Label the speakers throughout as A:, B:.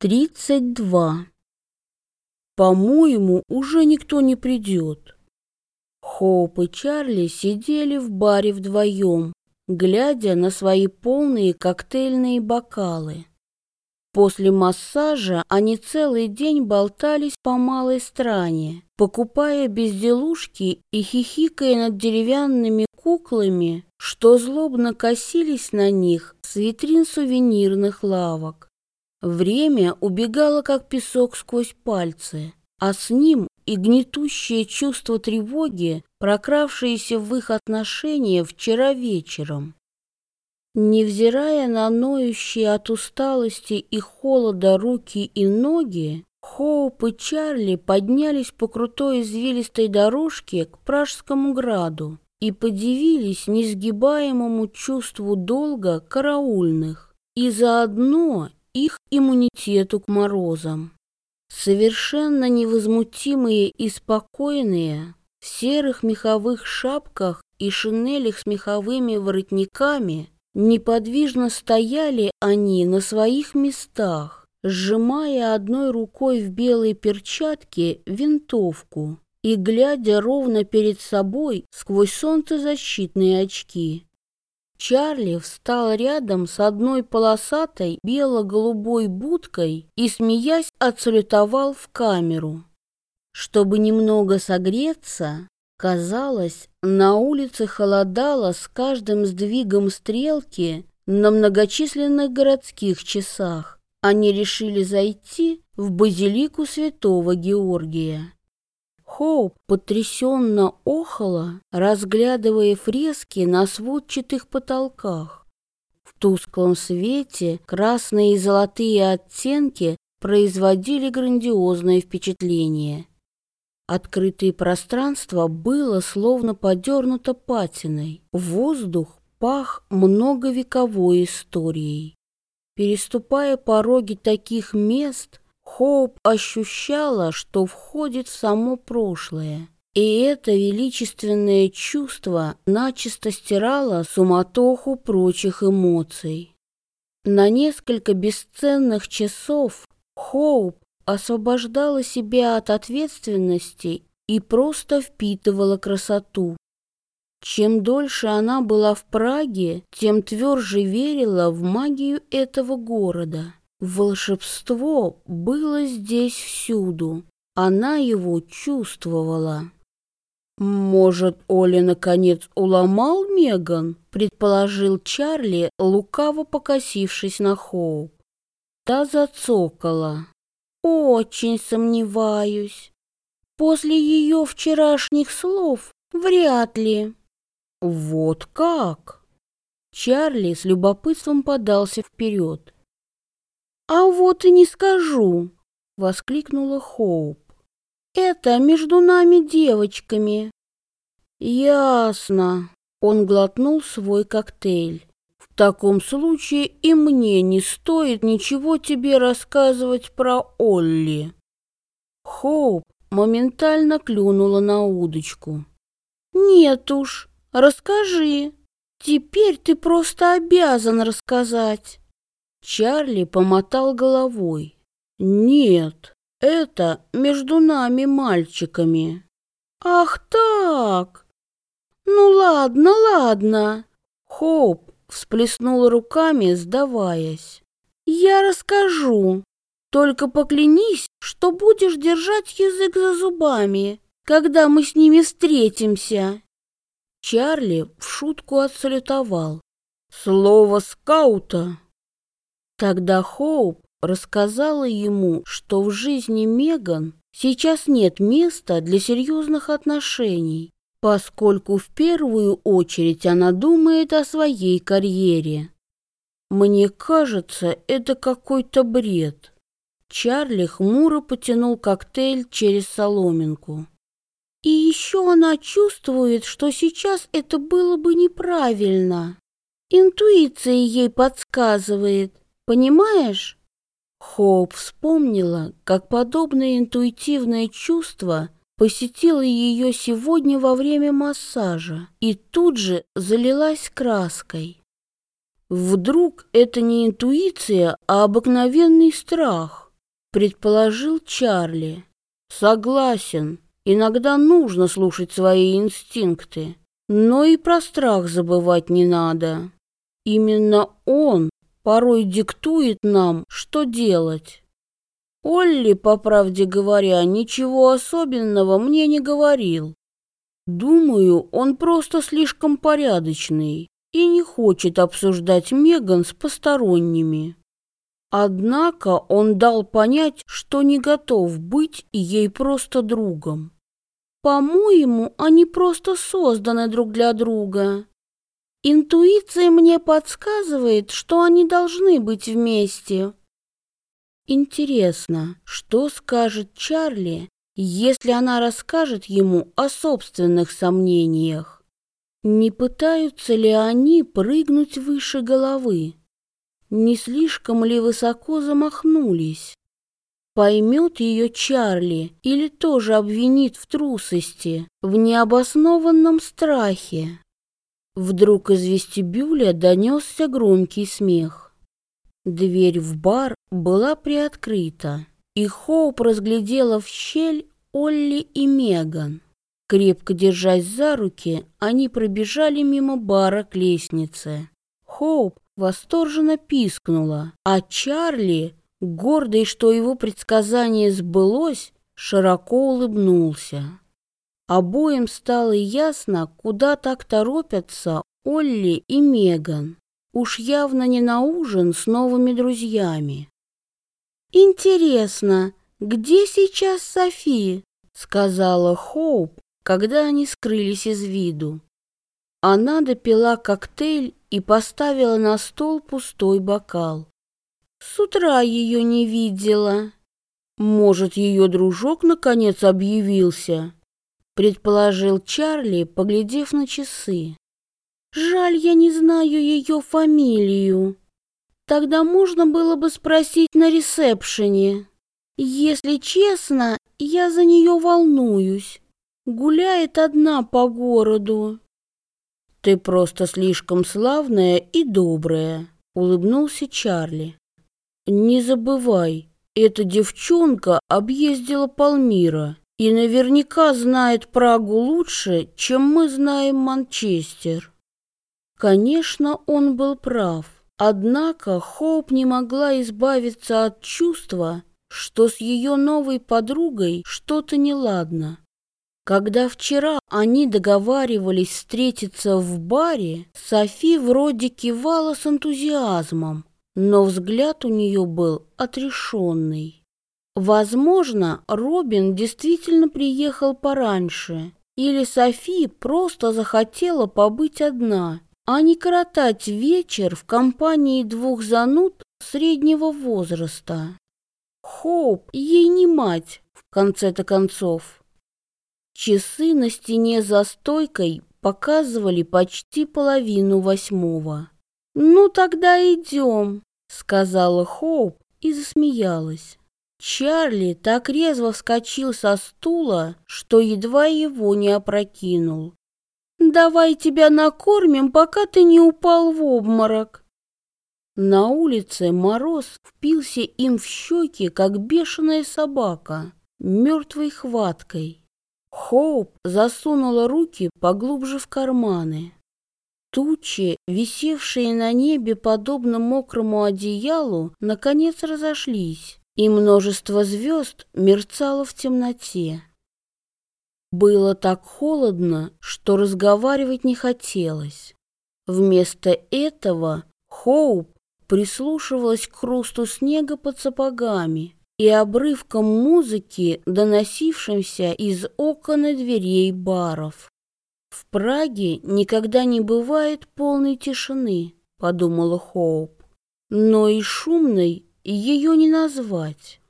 A: 32. По-моему, уже никто не придет. Хоуп и Чарли сидели в баре вдвоем, глядя на свои полные коктейльные бокалы. После массажа они целый день болтались по малой стране, покупая безделушки и хихикая над деревянными куклами, что злобно косились на них с витрин сувенирных лавок. Время убегало, как песок сквозь пальцы, а с ним и гнетущее чувство тревоги, прокравшееся в их отношения вчера вечером. Невзирая на ноющие от усталости и холода руки и ноги, Хоуп и Чарли поднялись по крутой извилистой дорожке к Пражскому граду и подивились несгибаемому чувству долга караульных и заодно их иммунитету к морозам. Совершенно невозмутимые и спокойные, в серых меховых шапках и шинелях с меховыми воротниками, неподвижно стояли они на своих местах, сжимая одной рукой в белой перчатке винтовку и глядя ровно перед собой сквозь солнцезащитные очки. Чарли встал рядом с одной полосатой бело-голубой будкой и, смеясь, отсалютовал в камеру. Чтобы немного согреться, казалось, на улице холодало с каждым сдвигом стрелки на многочисленных городских часах. Они решили зайти в базилику святого Георгия. Хоуп потрясенно охала, разглядывая фрески на сводчатых потолках. В тусклом свете красные и золотые оттенки производили грандиозное впечатление. Открытое пространство было словно подернуто патиной. Воздух пах многовековой историей. Переступая пороги таких мест, Хоуп ощущала, что входит в само прошлое. И это величественное чувство начисто стирало суматоху прочих эмоций. На несколько бесценных часов Хоуп освобождала себя от ответственности и просто впитывала красоту. Чем дольше она была в Праге, тем тверже верила в магию этого города. Волшебство было здесь всюду. Она его чувствовала. «Может, Оля наконец уломал Меган?» — предположил Чарли, лукаво покосившись на Хоуп. Та зацокала. «Очень сомневаюсь. После ее вчерашних слов вряд ли». «Вот как?» Чарли с любопытством подался вперед. «А вот и не скажу!» — воскликнула Хоуп. «Это между нами девочками». «Ясно!» — он глотнул свой коктейль. «В таком случае и мне не стоит ничего тебе рассказывать про Олли». Хоуп моментально клюнула на удочку. «Нет уж, расскажи. Теперь ты просто обязан рассказать». Чарли помотал головой. «Нет, это между нами мальчиками». «Ах так! Ну ладно, ладно!» Хоуп всплеснул руками, сдаваясь. «Я расскажу. Только поклянись, что будешь держать язык за зубами, когда мы с ними встретимся». Чарли в шутку отсалютовал. «Слово скаута!» Тогда Хоуп рассказала ему, что в жизни Меган сейчас нет места для серьезных отношений, поскольку в первую очередь она думает о своей карьере. Мне кажется, это какой-то бред. Чарли хмуро потянул коктейль через соломинку. И еще она чувствует, что сейчас это было бы неправильно. Интуиция ей подсказывает, Понимаешь? Хоуп вспомнила, как подобное интуитивное чувство посетило ее сегодня во время массажа и тут же залилась краской. Вдруг это не интуиция, а обыкновенный страх. предположил Чарли. Согласен, иногда нужно слушать свои инстинкты, но и про страх забывать не надо. Именно он порой диктует нам, что делать. Олли, по правде говоря, ничего особенного мне не говорил. Думаю, он просто слишком порядочный и не хочет обсуждать Меган с посторонними. Однако он дал понять, что не готов быть ей просто другом. По-моему, они просто созданы друг для друга. Интуиция мне подсказывает, что они должны быть вместе. Интересно, что скажет Чарли, если она расскажет ему о собственных сомнениях? Не пытаются ли они прыгнуть выше головы? Не слишком ли высоко замахнулись? Поймет ее Чарли или тоже обвинит в трусости, в необоснованном страхе? Вдруг из вестибюля донесся громкий смех. Дверь в бар была приоткрыта, и Хоуп разглядела в щель Олли и Меган. Крепко держась за руки, они пробежали мимо бара к лестнице. Хоуп восторженно пискнула, а Чарли, гордый, что его предсказание сбылось, широко улыбнулся. Обоим стало ясно, куда так торопятся Олли и Меган. Уж явно не на ужин с новыми друзьями. «Интересно, где сейчас Софи?» — сказала Хоуп, когда они скрылись из виду. Она допила коктейль и поставила на стол пустой бокал. С утра ее не видела. Может, ее дружок наконец объявился, предположил Чарли, поглядев на часы. Жаль, я не знаю ее фамилию. Тогда можно было бы спросить на ресепшене. Если честно, я за нее волнуюсь. Гуляет одна по городу. «Ты просто слишком славная и добрая», — улыбнулся Чарли. «Не забывай, эта девчонка объездила Палмира и наверняка знает Прагу лучше, чем мы знаем Манчестер». Конечно, он был прав. Однако Хоуп не могла избавиться от чувства, что с ее новой подругой что-то неладно. Когда вчера они договаривались встретиться в баре, Софи вроде кивала с энтузиазмом, но взгляд у нее был отрешенный. Возможно, Робин действительно приехал пораньше, или Софи просто захотела побыть одна, а не коротать вечер в компании двух зануд среднего возраста. Хоуп ей не мать, в конце-то концов. Часы на стене за стойкой показывали почти половину восьмого. «Ну, тогда идем», — сказала Хоуп и засмеялась. Чарли так резво вскочил со стула, что едва его не опрокинул. «Давай тебя накормим, пока ты не упал в обморок». На улице мороз впился им в щеки, как бешеная собака, мертвой хваткой. Хоуп засунула руки поглубже в карманы. Тучи, висевшие на небе подобно мокрому одеялу, наконец разошлись, и множество звезд мерцало в темноте. Было так холодно, что разговаривать не хотелось. Вместо этого Хоуп прислушивалась к хрусту снега под сапогами и обрывком музыки, доносившимся из окон и дверей баров. «В Праге никогда не бывает полной тишины», — подумала Хоуп. «Но и шумной ее не назвать.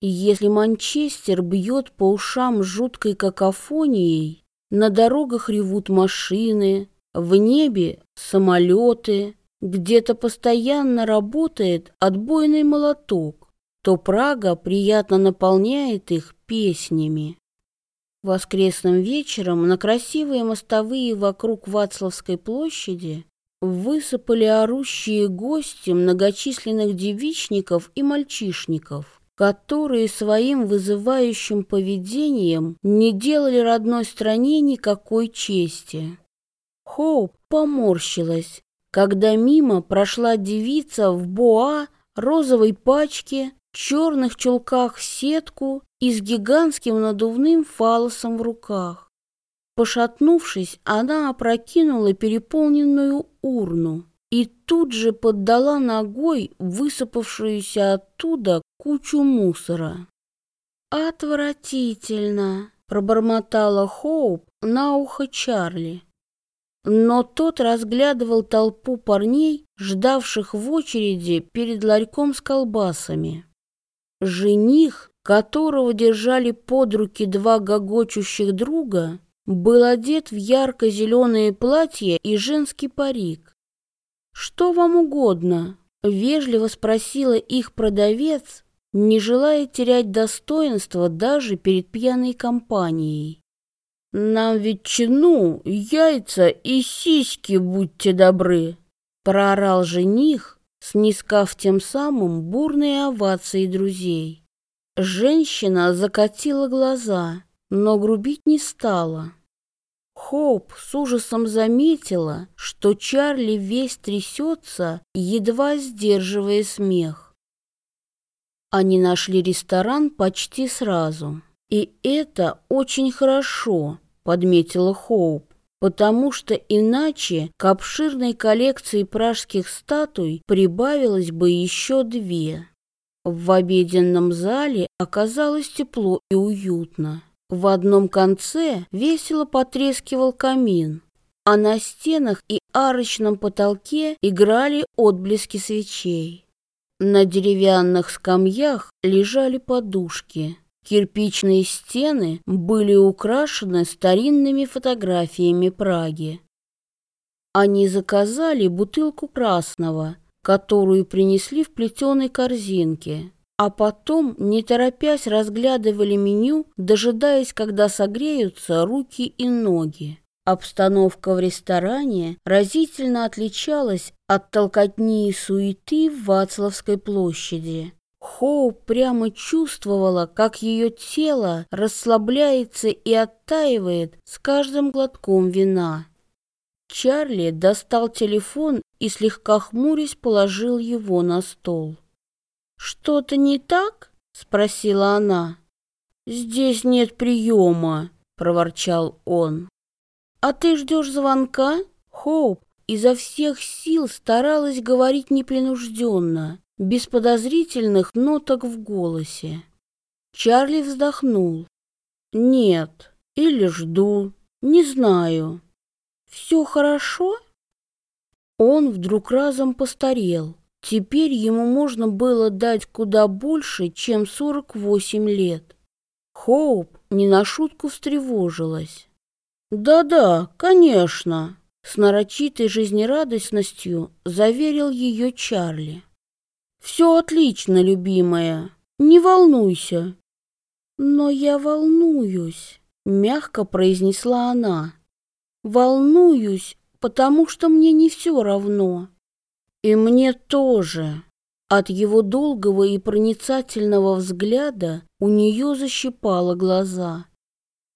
A: Если Манчестер бьет по ушам жуткой какофонией, на дорогах ревут машины, в небе самолеты, где-то постоянно работает отбойный молоток, то Прага приятно наполняет их песнями. Воскресным вечером на красивые мостовые вокруг Вацлавской площади высыпали орущие гости многочисленных девичников и мальчишников, которые своим вызывающим поведением не делали родной стране никакой чести. Хоуп поморщилась, когда мимо прошла девица в боа, розовой пачке, черных чулках сетку и с гигантским надувным фалосом в руках. Пошатнувшись, она опрокинула переполненную урну и тут же поддала ногой высыпавшуюся оттуда кучу мусора. «Отвратительно!» — пробормотала Хоуп на ухо Чарли. Но тот разглядывал толпу парней, ждавших в очереди перед ларьком с колбасами. Жених, которого держали под руки два гогочущих друга, был одет в ярко-зеленое платье и женский парик. «Что вам угодно?» — вежливо спросила их продавец, не желая терять достоинство даже перед пьяной компанией. «Нам ветчину, яйца и сиськи, будьте добры!» — проорал жених, снискав тем самым бурные овации друзей. Женщина закатила глаза, но грубить не стала. Хоуп с ужасом заметила, что Чарли весь трясется, едва сдерживая смех. Они нашли ресторан почти сразу. «И это очень хорошо», — подметила Хоуп, «потому что иначе к обширной коллекции пражских статуй прибавилось бы еще две». В обеденном зале оказалось тепло и уютно. В одном конце весело потрескивал камин, а на стенах и арочном потолке играли отблески свечей. На деревянных скамьях лежали подушки. Кирпичные стены были украшены старинными фотографиями Праги. Они заказали бутылку красного, которую принесли в плетеной корзинке а потом, не торопясь, разглядывали меню, дожидаясь, когда согреются руки и ноги. Обстановка в ресторане разительно отличалась от толкотни и суеты в Вацлавской площади. Хоу прямо чувствовала, как ее тело расслабляется и оттаивает с каждым глотком вина. Чарли достал телефон и, слегка хмурясь, положил его на стол. «Что-то не так?» — спросила она. «Здесь нет приема», — проворчал он. «А ты ждешь звонка?» Хоуп изо всех сил старалась говорить непринужденно, без подозрительных ноток в голосе. Чарли вздохнул. «Нет, или жду, не знаю. Все хорошо?» Он вдруг разом постарел. Теперь ему можно было дать куда больше, чем 48 лет. Хоуп не на шутку встревожилась. «Да-да, конечно», — с нарочитой жизнерадостностью заверил ее Чарли. «Все отлично, любимая, не волнуйся». «Но я волнуюсь», — мягко произнесла она. «Волнуюсь, потому что мне не все равно. И мне тоже. От его долгого и проницательного взгляда у нее защипало глаза.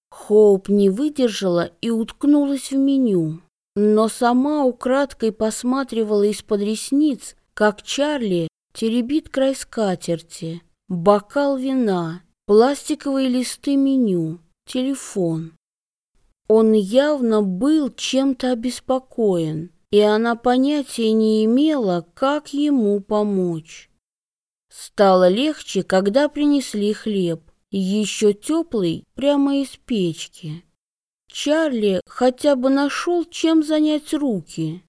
A: Хоуп не выдержала и уткнулась в меню, но сама украдкой посматривала из-под ресниц, как Чарли теребит край скатерти, бокал вина, пластиковые листы меню, телефон. Он явно был чем-то обеспокоен и она понятия не имела, как ему помочь. Стало легче, когда принесли хлеб, еще теплый, прямо из печки. Чарли хотя бы нашел, чем занять руки.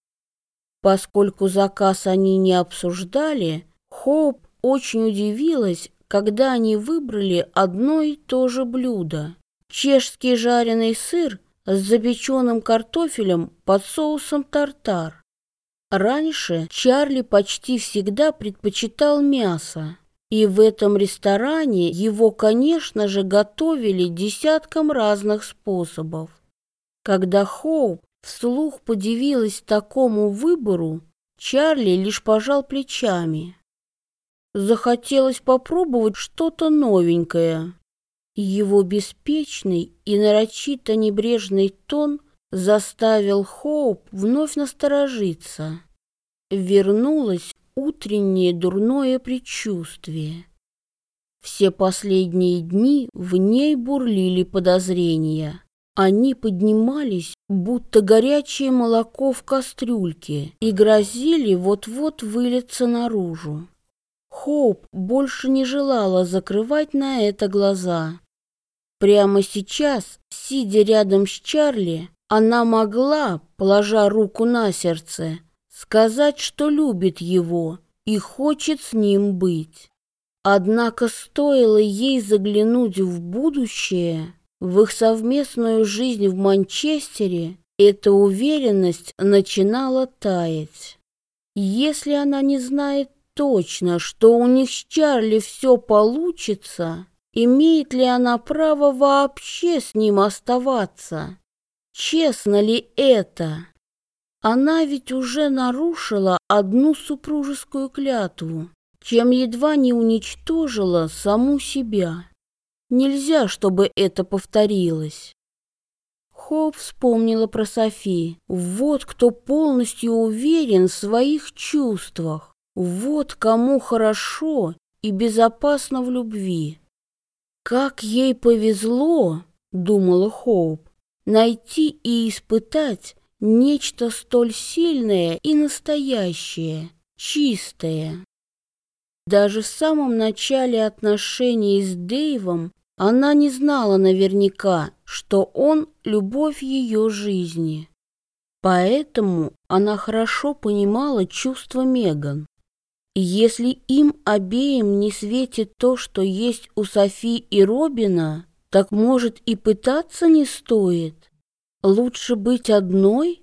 A: Поскольку заказ они не обсуждали, Хоуп очень удивилась, когда они выбрали одно и то же блюдо. Чешский жареный сыр с запеченным картофелем под соусом тартар. Раньше Чарли почти всегда предпочитал мясо, и в этом ресторане его, конечно же, готовили десятком разных способов. Когда Хоуп вслух подивилась такому выбору, Чарли лишь пожал плечами. захотелось попробовать что-то новенькое. Его беспечный и нарочито небрежный тон заставил Хоуп вновь насторожиться. Вернулось утреннее дурное предчувствие. Все последние дни в ней бурлили подозрения. Они поднимались, будто горячее молоко в кастрюльке, и грозили вот-вот вылиться наружу. Хоуп больше не желала закрывать на это глаза. Прямо сейчас, сидя рядом с Чарли, она могла, положа руку на сердце, сказать, что любит его и хочет с ним быть. Однако стоило ей заглянуть в будущее, в их совместную жизнь в Манчестере, эта уверенность начинала таять. Если она не знает точно, что у них с Чарли все получится, Имеет ли она право вообще с ним оставаться? Честно ли это? Она ведь уже нарушила одну супружескую клятву, чем едва не уничтожила саму себя. Нельзя, чтобы это повторилось. Хоп вспомнила про Софи. Вот кто полностью уверен в своих чувствах. Вот кому хорошо и безопасно в любви. «Как ей повезло, — думала Хоуп, — найти и испытать нечто столь сильное и настоящее, чистое». Даже в самом начале отношений с Дэйвом она не знала наверняка, что он — любовь ее жизни. Поэтому она хорошо понимала чувства Меган. Если им обеим не светит то, что есть у Софи и Робина, так, может, и пытаться не стоит? Лучше быть одной?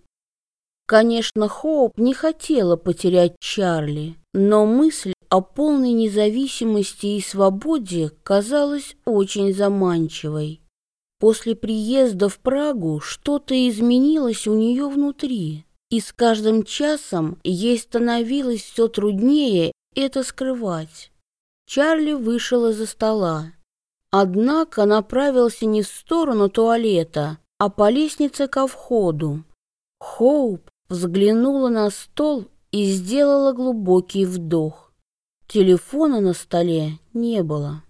A: Конечно, Хоуп не хотела потерять Чарли, но мысль о полной независимости и свободе казалась очень заманчивой. После приезда в Прагу что-то изменилось у нее внутри и с каждым часом ей становилось все труднее это скрывать. Чарли вышел из-за стола. Однако направился не в сторону туалета, а по лестнице ко входу. Хоуп взглянула на стол и сделала глубокий вдох. Телефона на столе не было.